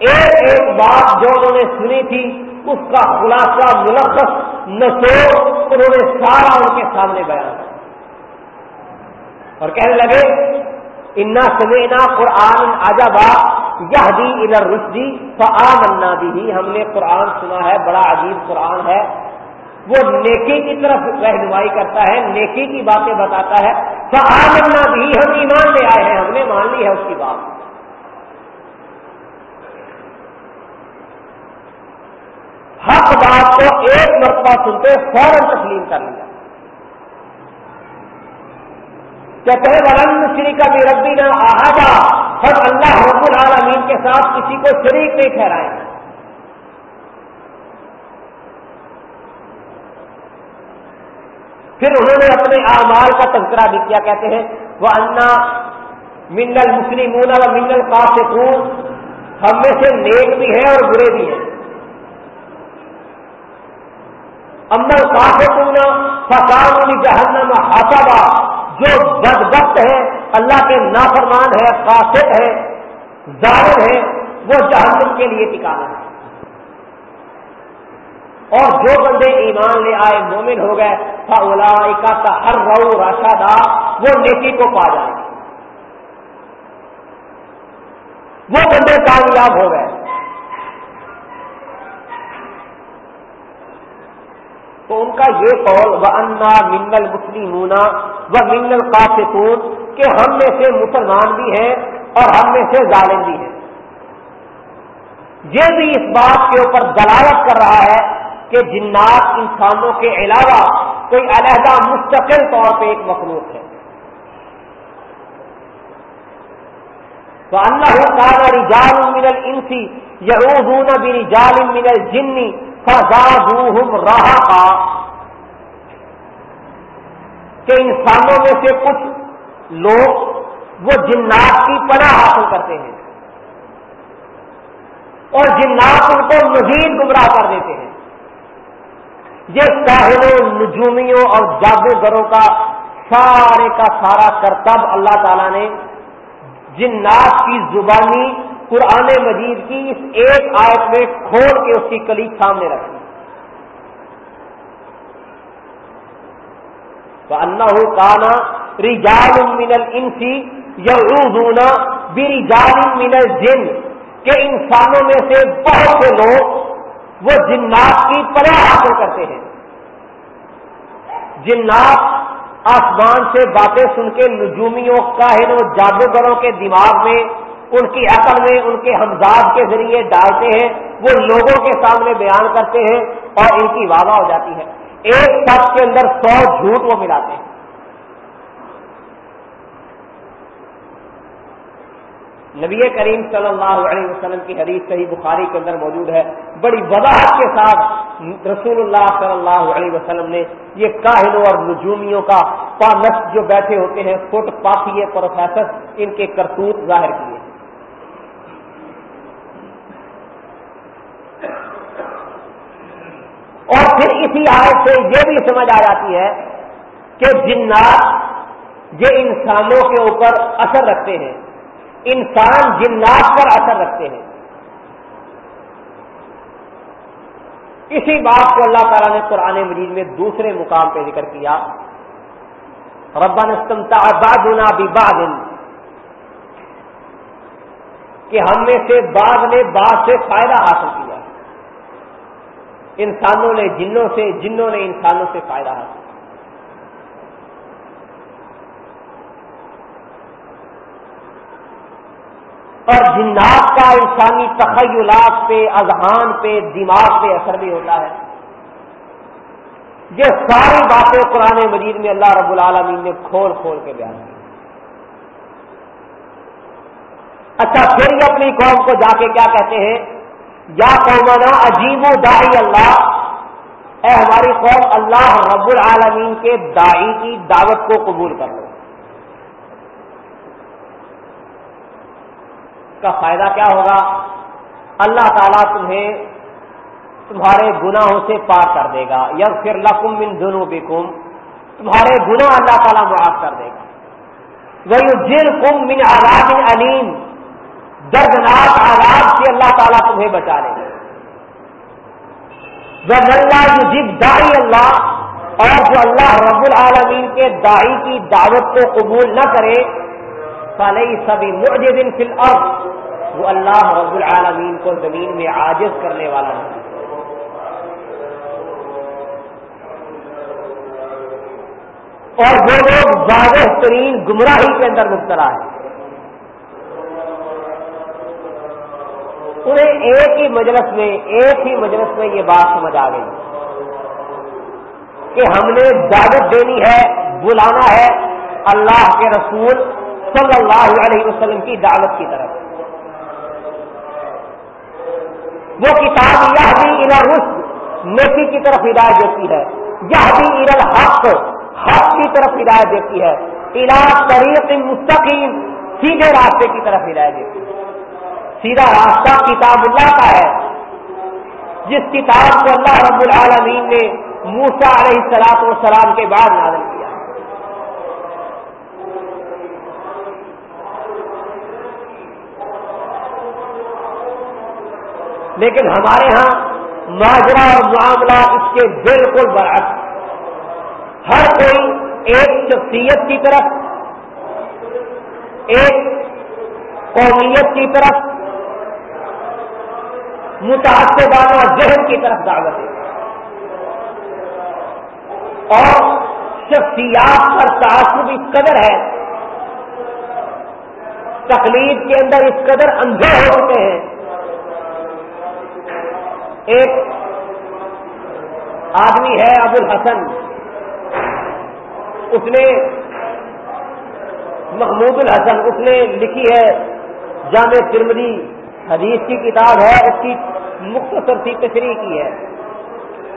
ایک ایک بات جو انہوں نے سنی تھی، اس کا خلاصہ ملخص نسو انہوں نے سارا ان کے سامنے بیان اور کہنے لگے انا سمینا قرآن آجابا یہ دی ادھر رشدی فعام بھی ہم نے قرآن سنا ہے، بڑا عجیب قرآن ہے۔ وہ نیکی کی طرف رہنمائی کرتا ہے، نیکی کی باتیں بتاتا ہے۔ فعام بھی ہم ایمان لے آئے ہیں، ہم نے مان لی ہے اس کی بات۔ حق بات کو ایک مرتبہ سنتے فوراً تسلیم کر لیا۔ کہتے ہیں ورن شری کا بھی ربی نہ آہدا ہم اللہ رب العالمین کے ساتھ کسی کو شریک نہیں ٹھہرائے۔ پھر انہوں نے اپنے اعمال کا تذکرہ بھی کیا، کہتے ہیں وہ انا منل مسلم و منل پاس ہم میں سے نیک بھی ہیں اور برے بھی ہیں۔ امر کافنا فسان جہنم حاصبہ جو بدبخت ہے اللہ کے نافرمان ہے قاصد ہے ظاہر ہے وہ جہنم کے لیے ٹکانا ہے۔ اور جو بندے ایمان لے آئے مومن ہو گئے فلا کا ہر رو راشا وہ نیکی کو پا جائے وہ بندے کامیاب ہو گئے۔ تو ان کا یہ قول و انا منگل مسلم و منگل قاصون کہ ہم میں سے مسلمان بھی ہیں اور ہم میں سے ظالم بھی ہیں۔ یہ بھی اس بات کے اوپر دلالت کر رہا ہے کہ جنات انسانوں کے علاوہ کوئی علیحدہ مستقل طور پہ ایک مخلوق ہے۔ تو اللہ تعالیٰ رجال من الانسی یعوذون برجال من الجن رہا کا کہ انسانوں میں سے کچھ لوگ وہ جنات کی پناہ حاصل کرتے ہیں اور جنات ان کو مزید گمراہ کر دیتے ہیں۔ یہ ساحلوں نجومیوں اور جادوگروں کا سارے کا سارا کرتب اللہ تعالی نے جنات کی زبانی قرآن مجید کی اس ایک آیت میں کھول کے اس کی کلی سامنے رکھی تو اللہ کانا رجال من الانسی یعوذون برجال من الجن کہ انسانوں میں سے بہت سے لوگ وہ جنات کی پناہ حاصل کرتے ہیں۔ جنات آسمان سے باتیں سن کے نجومیوں، کاہنوں، جادوگروں کے دماغ میں، ان کی عقل میں، ان کے ہمزاد کے ذریعے ڈالتے ہیں۔ وہ لوگوں کے سامنے بیان کرتے ہیں اور ان کی واضح ہو جاتی ہے۔ ایک شخص کے اندر سو جھوٹ وہ ملاتے ہیں۔ نبی کریم صلی اللہ علیہ وسلم کی حدیث صحیح بخاری کے اندر موجود ہے۔ بڑی وضاحت کے ساتھ رسول اللہ صلی اللہ علیہ وسلم نے یہ کاہلوں اور نجومیوں کا پانس جو بیٹھے ہوتے ہیں فٹ پاکیے پروفیسر، ان کے کرتوت ظاہر کیے۔ اور پھر اسی آیت سے یہ بھی سمجھ آ جاتی ہے کہ جنات یہ انسانوں کے اوپر اثر رکھتے ہیں، انسان جنات پر اثر رکھتے ہیں۔ اسی بات کو اللہ تعالیٰ نے قرآن مجید میں دوسرے مقام پہ ذکر کیا۔ ربان استمتا بادنا بھی بادن کہ ہم میں سے بعد نے بعض سے فائدہ حاصل کیا۔ انسانوں نے جنوں سے، جنوں نے انسانوں سے فائدہ حاصل اور جنات کا انسانی تخیلات پہ، اذہان پہ، دماغ پہ اثر بھی ہوتا ہے۔ یہ ساری باتیں قرآن مجید میں اللہ رب العالمین نے کھول کھول کے بیان کی۔ اچھا پھر یہ اپنی قوم کو جا کے کیا کہتے ہیں؟ یا قومنا عجیب و دائی اللہ۔ اے ہماری قوم، اللہ رب العالمین کے دائی کی دعوت کو قبول کر لو۔ کا فائدہ کیا ہوگا؟ اللہ تعالیٰ تمہیں تمہارے گناہوں سے پار کر دے گا۔ یا پھر لکم من دونوں تمہارے گناہ اللہ تعالیٰ معاف کر دے گا۔ وہ جل کم من عذاب علیم دردناک آلات سے اللہ تعالیٰ تمہیں بچا لے اللہ جب دائی اللہ اور جو اللہ رب العالمین کے دائی کی دعوت کو قبول نہ کرے سالئی سبھی مجھے دن فل وہ اللہ رب العالمین کو زمین میں عاجز کرنے والا نہیں اور وہ لوگ واضح ترین گمراہی کے اندر مبتلا ہے انہیں ایک ہی مجلس میں، ایک ہی مجلس میں یہ بات سمجھ آ گئی کہ ہم نے دعوت دینی ہے، بلانا ہے اللہ کے رسول صلی اللہ علیہ وسلم کی دعوت کی طرف۔ وہ کتاب یہ بھی رس نیکی کی طرف ہدایت دیتی ہے۔ یہ بھی ارل حق حق کی طرف ہدایت دیتی ہے۔ علاج طریق مستقیم، سیدھے راستے کی طرف ہدایت دیتی ہے۔ سیدھا راستہ کتاب اللہ کا ہے۔ جس کتاب کو اللہ رب العالمین نے موسا علیہ سلاط والسلام کے بعد نازل کیا۔ لیکن ہمارے ہاں ماجرا اور معاملہ اس کے بالکل برعکس۔ ہر کوئی ایک شخصیت کی طرف، ایک قومیت کی طرف متاثرانہ ذہن کی طرف دعوت ہے۔ اور شخصیات پر تعصب اس قدر ہے۔ تکلیف کے اندر اس قدر اندھے ہوتے ہیں۔ ایک آدمی ہے ابو الحسن۔ اس نے محمود الحسن، اس نے لکھی ہے جامع ترمدی حدیث کی کتاب ہے، اس کی مختصر سی تشریح کی ہے۔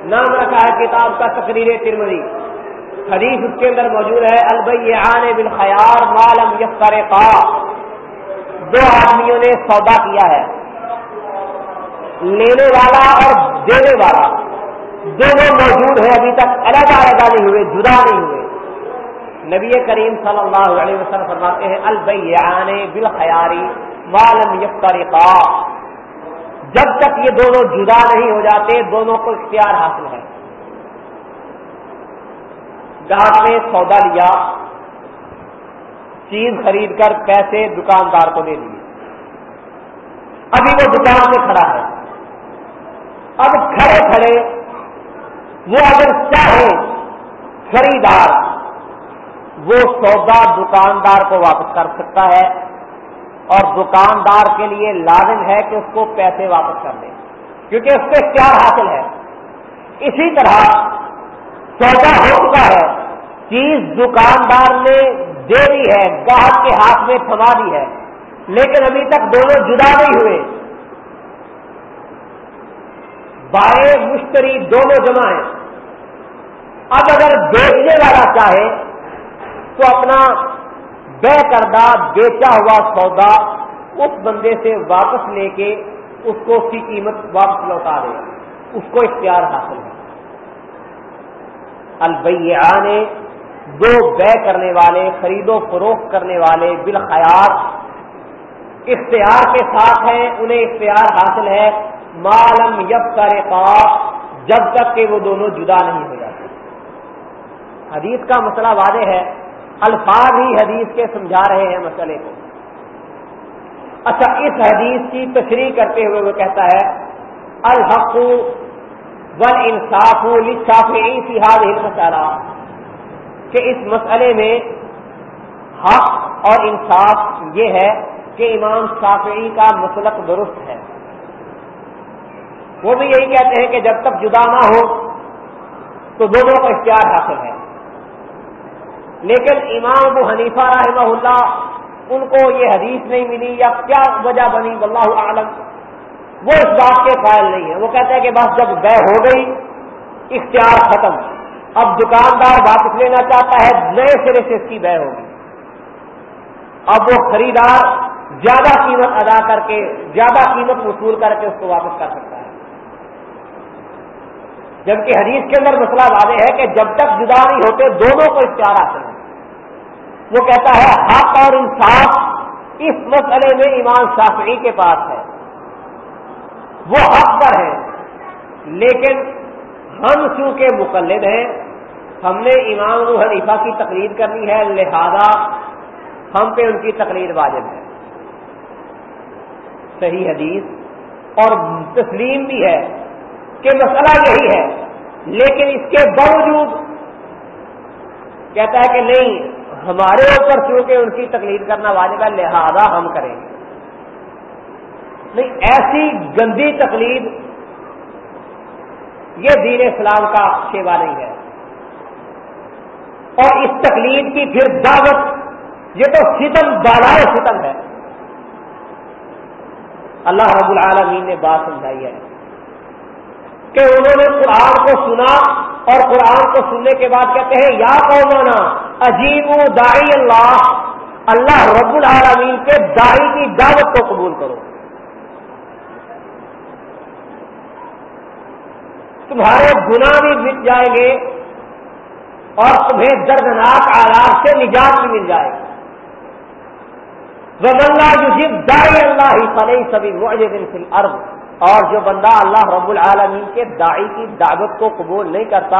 نام رکھا ہے کتاب کا تقریر ترمدی حدیث اس کے اندر موجود ہے البیان بالخیار مالم یفتر دو آدمیوں نے سودا کیا ہے۔ لینے والا اور دینے والا دونوں موجود ہیں ابھی تک الگ الگ نہیں ہوئے، جدا نہیں ہوئے۔ نبی کریم صلی اللہ علیہ وسلم فرماتے ہیں البیان بالخیاری معلوم یفترقا۔ جب تک یہ دونوں جدا نہیں ہو جاتے، دونوں کو اختیار حاصل ہے۔ گاہک نے سودا لیا، چیز خرید کر پیسے دکاندار کو دے دیے۔ ابھی وہ دکان میں کھڑا ہے۔ اب کھڑے کھڑے، وہ اگر چاہے خریدار وہ سودا دکاندار کو واپس کر سکتا ہے اور دکاندار کے لیے لازم ہے کہ اس کو پیسے واپس کر دے، کیونکہ اس کو اختیار حاصل ہے۔ اسی طرح سودا ہو چکا ہے، چیز دکاندار نے دے دی ہے، گاہک کے ہاتھ میں تھما دی ہے، لیکن ابھی تک دونوں جدا نہیں ہوئے۔ بائیں مشتری دونوں جمع ہیں۔ اب اگر بیچنے والا چاہے تو اپنا بے کردہ بیچا ہوا سودا اس بندے سے واپس لے کے اس کو اس کی قیمت واپس لوٹا دے۔ اس کو اختیار حاصل ہے۔ البیا نے دو بے کرنے والے، خرید و فروخت کرنے والے بالخیار اختیار کے ساتھ ہیں، انہیں اختیار حاصل ہے۔ معلوم یب کرے جب تک کہ وہ دونوں جدا نہیں ہو جاتے۔ حدیث کا مسئلہ واضح ہے۔ الفاظ ہی حدیث کے سمجھا رہے ہیں مسئلے کو۔ اچھا اس حدیث کی تشریح کرتے ہوئے وہ کہتا ہے، الحق ون انصاف فہاد مسئلہ کہ اس مسئلے میں حق اور انصاف یہ ہے کہ امام شافعی کا مسلک درست ہے۔ وہ بھی یہی کہتے ہیں کہ جب تک جدا نہ ہو تو دونوں کا اختیار حاصل ہے۔ لیکن امام ابو حنیفہ رحمہ اللہ ان کو یہ حدیث نہیں ملی یا کیا وجہ بنی واللہ عالم وہ اس بات کے قائل نہیں ہے وہ کہتے ہیں کہ بس جب بے ہو گئی، اختیار ختم۔ اب دکاندار واپس لینا چاہتا ہے، نئے سرے سے اس کی بے ہوگی۔ اب وہ خریدار زیادہ قیمت ادا کر کے، زیادہ قیمت وصول کر کے اس کو واپس کر سکتا ہے۔ جبکہ حدیث کے اندر مسئلہ واضح ہے کہ جب تک جدا نہیں ہوتے، دونوں کو اختیار آتے ہیں۔ وہ کہتا ہے، حق اور انصاف اس مسئلے میں ایمان شافعی کے پاس ہے۔ وہ حق پر ہے لیکن ہم چونکہ مقلد ہیں، ہم نے امام حنیفہ کی تقریر کرنی ہے، لہذا ہم پہ ان کی تقریر واجب ہے۔ صحیح حدیث اور تسلیم بھی ہے۔ کہ مسئلہ یہی ہے، لیکن اس کے باوجود کہتا ہے کہ نہیں، ہمارے اوپر چونکہ ان کی تقلید کرنا واجب ہے، لہذا ہم کریں گے۔ نہیں، ایسی گندی تقلید یہ دین اسلام کا سیوا نہیں ہے۔ اور اس تقلید کی پھر دعوت، یہ تو ستم بالائے ستم ہے۔ اللہ رب العالمین نے بات سمجھائی ہے۔ کہ انہوں نے قرآن کو سنا اور قرآن کو سننے کے بعد کہتے ہیں، یا قومانا، عجیب دائی اللہ اللہ رب العالمین کے دائی کی دعوت کو قبول کرو۔ تمہارے گناہ بھی مٹ جائیں گے اور تمہیں دردناک آلات سے نجات بھی مل جائے گی۔ وزلہ یوزب دائی اللہ ہی فلئی سبھی معجد فی الارض اور جو بندہ اللہ رب العالمین کے دائی کی دعوت کو قبول نہیں کرتا،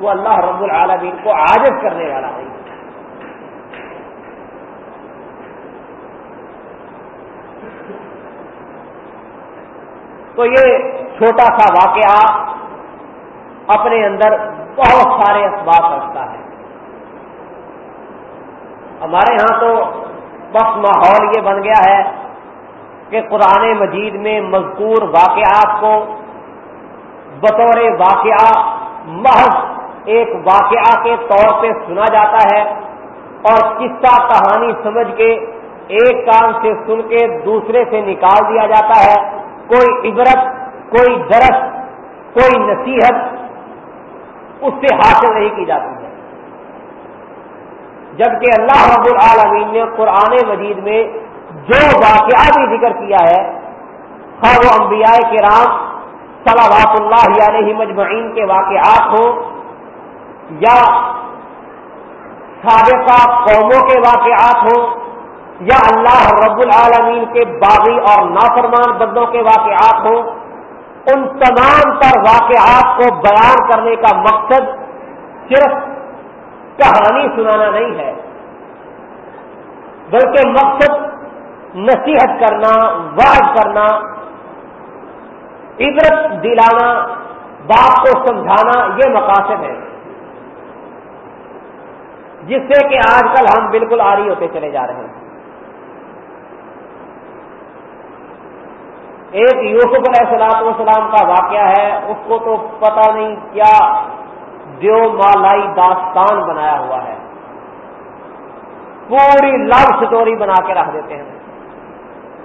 وہ اللہ رب العالمین کو عاجز کرنے والا نہیں۔ تو یہ چھوٹا سا واقعہ اپنے اندر بہت سارے اسباب رکھتا ہے۔ ہمارے ہاں تو بس ماحول یہ بن گیا ہے کہ قرآن مجید میں مذکور واقعات کو بطور واقعہ محض ایک واقعہ کے طور پہ سنا جاتا ہے اور قصہ کہانی سمجھ کے ایک کام سے سن کے دوسرے سے نکال دیا جاتا ہے۔ کوئی عبرت، کوئی درس، کوئی نصیحت اس سے حاصل نہیں کی جاتی ہے۔ جبکہ اللہ رب العالمین نے قرآن مجید میں جو واقعہ بھی ذکر کیا ہے ہاں وہ انبیاء کے رام صلاحات اللہ علیہ مجمعین کے واقعات ہوں یا سابقہ قوموں کے واقعات ہوں یا اللہ رب العالمین کے باغی اور نافرمان بندوں کے واقعات ہوں، ان تمام پر واقعات کو بیان کرنے کا مقصد صرف کہانی سنانا نہیں ہے، بلکہ مقصد نصیحت کرنا واض کرنا، عبرت دلانا باپ کو سمجھانا، یہ مقاصد ہے جس سے کہ آج کل ہم بالکل آری ہوتے چلے جا رہے ہیں۔ ایک یوسف علیہ السلام والسلام کا واقعہ ہے، اس کو تو پتہ نہیں کیا دیو مالائی داستان بنایا ہوا ہے۔ پوری لو سٹوری بنا کے رکھ دیتے ہیں۔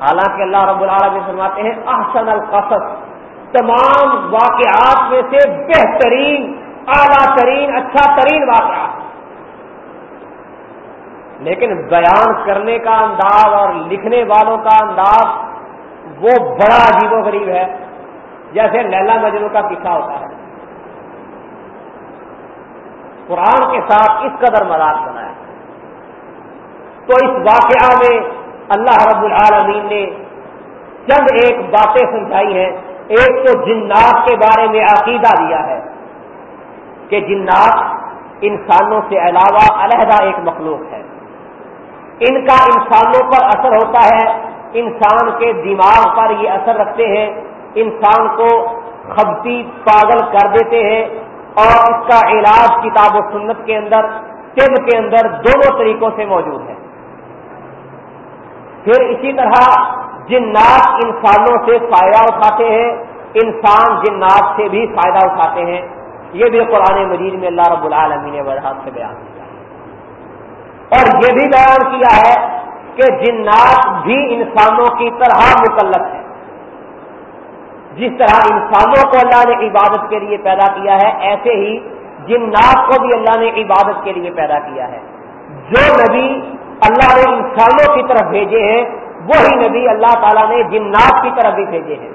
حالانکہ اللہ رب العالمین فرماتے ہیں، احسن القصص۔ تمام واقعات میں سے بہترین، اعلیٰ ترین اچھا ترین واقعات لیکن بیان کرنے کا انداز اور لکھنے والوں کا انداز وہ بڑا عجیب و غریب ہے۔ جیسے لیلا مجنو کا قصہ ہوتا ہے۔ قرآن کے ساتھ اس قدر مذاق بنایا۔ تو اس واقعہ میں اللہ رب العالمین نے چند ایک باتیں سمجھائی ہیں۔ ایک تو جنات کے بارے میں عقیدہ دیا ہے کہ جنات انسانوں سے علاوہ علیحدہ ایک مخلوق ہے۔ ان کا انسانوں پر اثر ہوتا ہے۔ انسان کے دماغ پر یہ اثر رکھتے ہیں۔ انسان کو خبتی پاگل کر دیتے ہیں اور اس کا علاج کتاب و سنت کے اندر طب کے اندر دونوں طریقوں سے موجود ہے۔ پھر اسی طرح جنات انسانوں سے فائدہ اٹھاتے ہیں، انسان جنات سے بھی فائدہ اٹھاتے ہیں۔ یہ بھی قرآن مجید میں اللہ رب العالمین نے وضاحت سے بیان کیا۔ اور یہ بھی بیان کیا ہے کہ جنات بھی انسانوں کی طرح مکلف ہے جس طرح انسانوں کو اللہ نے عبادت کے لیے پیدا کیا ہے، ایسے ہی جنات کو بھی اللہ نے عبادت کے لیے پیدا کیا ہے۔ جو نبی اللہ نے انسانوں کی طرف بھیجے ہیں، وہی نبی اللہ تعالیٰ نے جنات کی طرف بھی بھیجے ہیں۔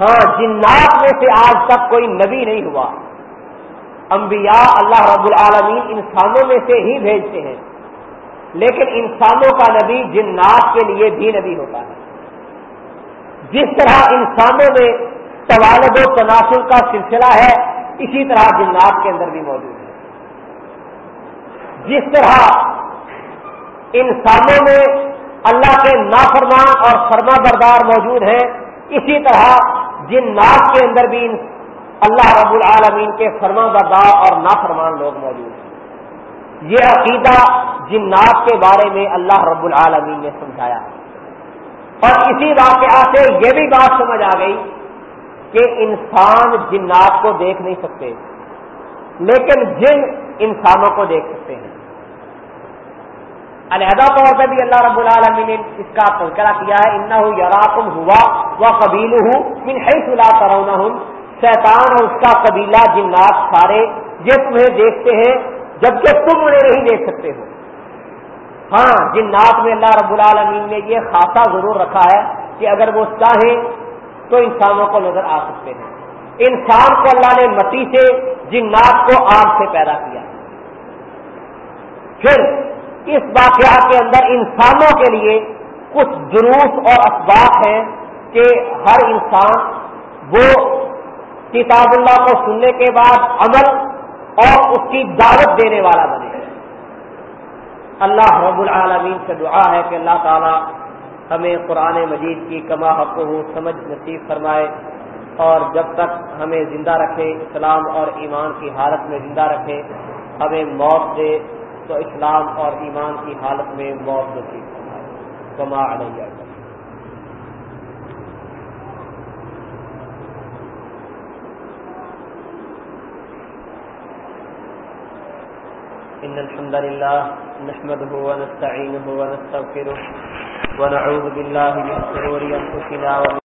ہاں جنات میں سے آج تک کوئی نبی نہیں ہوا۔ انبیاء اللہ رب العالمین انسانوں میں سے ہی بھیجتے ہیں۔ لیکن انسانوں کا نبی جنات کے لیے بھی نبی ہوتا ہے۔ جس طرح انسانوں میں توالد و تناسل کا سلسلہ ہے، اسی طرح جنات کے اندر بھی موجود ہے۔ جس طرح انسانوں میں اللہ کے نافرمان اور فرما بردار موجود ہیں۔ اسی طرح جنات کے اندر بھی اللہ رب العالمین کے فرما بردار اور نافرمان لوگ موجود ہیں۔ یہ عقیدہ جنات کے بارے میں اللہ رب العالمین نے سمجھایا۔ اور اسی واقعہ سے یہ بھی بات سمجھ آ گئی کہ انسان جنات کو دیکھ نہیں سکتے، لیکن جن انسانوں کو دیکھ سکتے ہیں۔ علیحدہ طور پہ بھی اللہ رب العالمین نے اس کا تذکرہ کیا ہے ان یراکم ہوا وہ قبیل ہوں من ہے سلا کرونا ہوں شیطان اور اس کا قبیلہ جنات سارے یہ تمہیں دیکھتے ہیں جبکہ تم انہیں نہیں دیکھ سکتے ہو۔ ہاں جنات میں اللہ رب العالمین نے یہ خاصا ضرور رکھا ہے کہ اگر وہ چاہیں تو انسانوں کو نظر آ سکتے ہیں۔ انسان کو اللہ نے مٹی سے، جنات کو آگ سے پیدا کیا۔ پھر اس واقعہ کے اندر انسانوں کے لیے کچھ دروس اور اسباب ہیں کہ ہر انسان وہ کتاب اللہ کو سننے کے بعد عمل اور اس کی دعوت دینے والا بنے۔ اللہ رب العالمین سے دعا ہے کہ اللہ تعالیٰ ہمیں قرآن مجید کی کما حق ہو سمجھ نصیب فرمائے اور جب تک ہمیں زندہ رکھے، اسلام اور ایمان کی حالت میں زندہ رکھے، ہمیں موت دے تو اسلام اور ایمان کی حالت میں موت نصیب فرمائے۔ کما علیہ إن الحمد لله نحمده ونستعينه ونستغفره ونعوذ بالله من شرور أنفسنا